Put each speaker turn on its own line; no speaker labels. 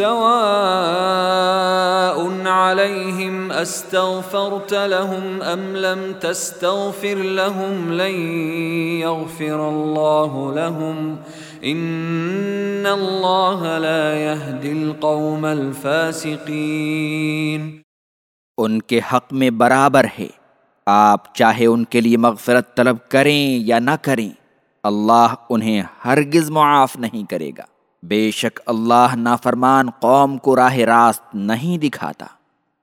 سواء عليهم استغفرت لهم ام لم تستغفر لهم لن يغفر الله لهم ان الله لا يهدي القوم الفاسقين
ان کے حق میں برابر ہے۔ آپ چاہے ان کے لیے مغفرت طلب کریں یا نہ کریں، اللہ انہیں ہرگز معاف نہیں کرے گا۔ بے شک اللہ نافرمان قوم کو راہ راست نہیں دکھاتا۔